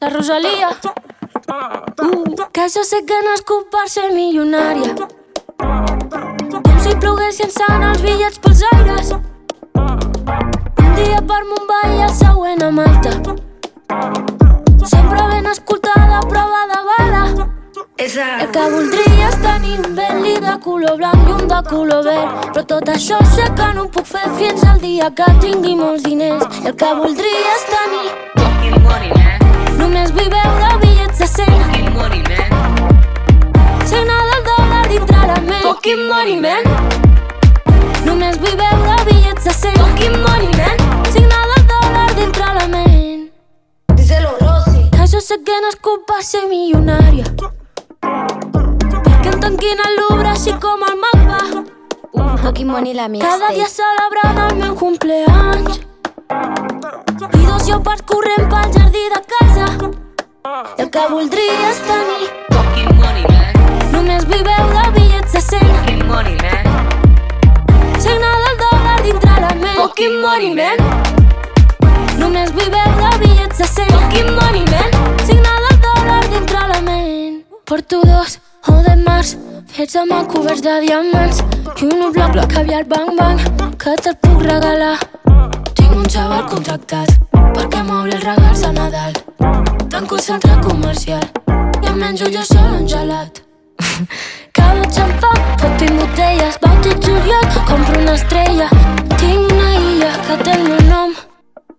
La Rosalía. Uh, que jo sé que culp per ser milionària. Com si plogués llançant els bitllets pels aires. Un dia per Mumbai i el següent a Malta. Sempre ben escoltada, prova de bala. El que voldria és tenir un Bentley de color blanc i un de color verd. Però tot això sé que no ho puc fer fins al dia que tingui molts diners. El que voldria és tenir Fucking money, man. Només vull veure bitllets de 100 Fucking money, man. Signa del dòlar dintre la ment. Fucking money, man. Només vull veure bitllets de 100 Fucking money, man. Signa del dòlar dintre la ment. Díselo, Rosy. Que jo sé que no és culpa ser milionària Perquè em tanquin al Louvre així com el mapa. Fucking Money la Cada dia mixtape. celebrant el meu cumpleaños I dos lleopards corrent pel jardí de casa. I el que voldria és tenir. Fucking money, man. Només vull veure bitllets de 100 Fucking money, man. Signa del dòlar dintre la ment. Fucking money, man. Només vull veure bitllets de 100 Fucking money, man. Signa del dòlar dintre la ment. Porto dos o de març. Fets amb el coberts de diamants. I un bloc bloc caviar bang bang Que te'l puc regalar. Tinc un xaval contractat Perquè m'obri els regals a Nadal? Tanco el centre comercial. I em menjo jo sol un gelat. Cava xampà, pot i botelles Bauti juliol, compro una estrella. Tinc una illa que té el meu nom.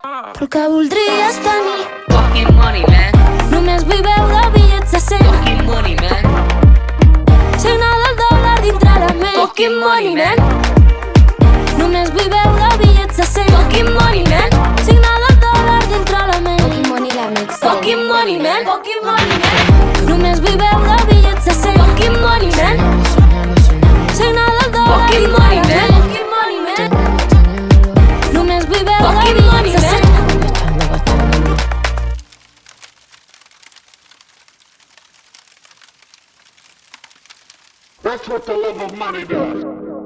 Però el que voldria és tenir Fucking money, man. Només vull veure bitllets de 100 Fucking money, man. Signa del dòlar dintre la ment. Fucking money, man money, man. Fucking money, man Només vull veure bitllets de 100 Fucking money, man. Signa del dòlar Fucking dintre money, la man. ment Fucking money, man. Només vull veure Fucking money, bitllets de man. 100 That's what the love of money does.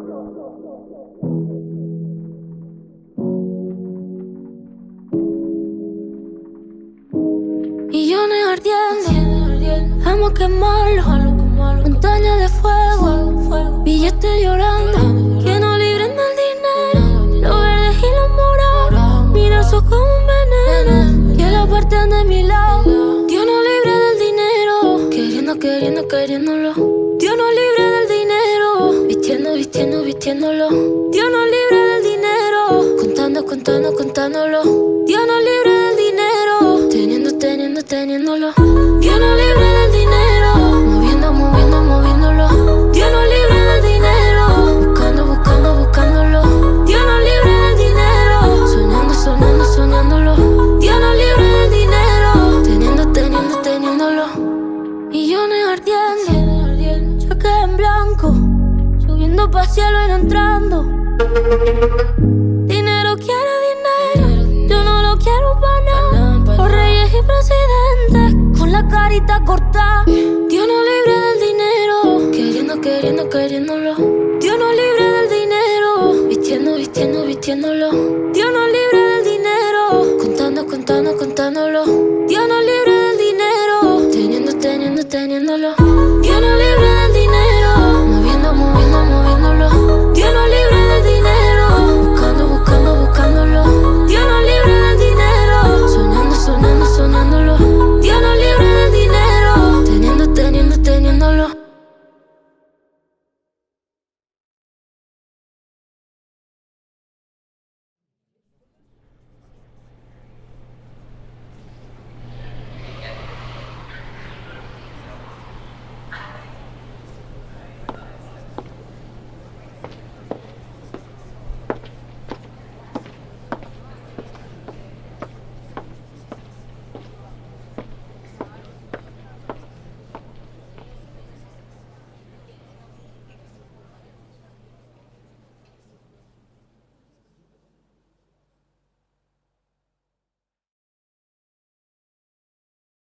Ardiendo, amo quemarlo. Montaña de fuego, billetes llorando. Que no libren del dinero, los verdes y los morados. Mira eso como un veneno, que la parten de mi lado. Dios no libre del dinero, queriendo, queriendo, queriéndolo. Dios no libre del dinero, vistiendo, vistiendo, vistiéndolo. Dios no libre del dinero, contando, contando, contándolo. Dios no subiendo pa' cielo y entrando. Dinero quiere dinero, yo no lo quiero pa' nada. Por reyes y presidentes, con la carita cortada. Dios no libre del dinero, queriendo, queriendo, queriéndolo. Dios no libre del dinero, vistiendo, vistiendo, vistiéndolo. Dios no libre del dinero, contando, contando, contándolo.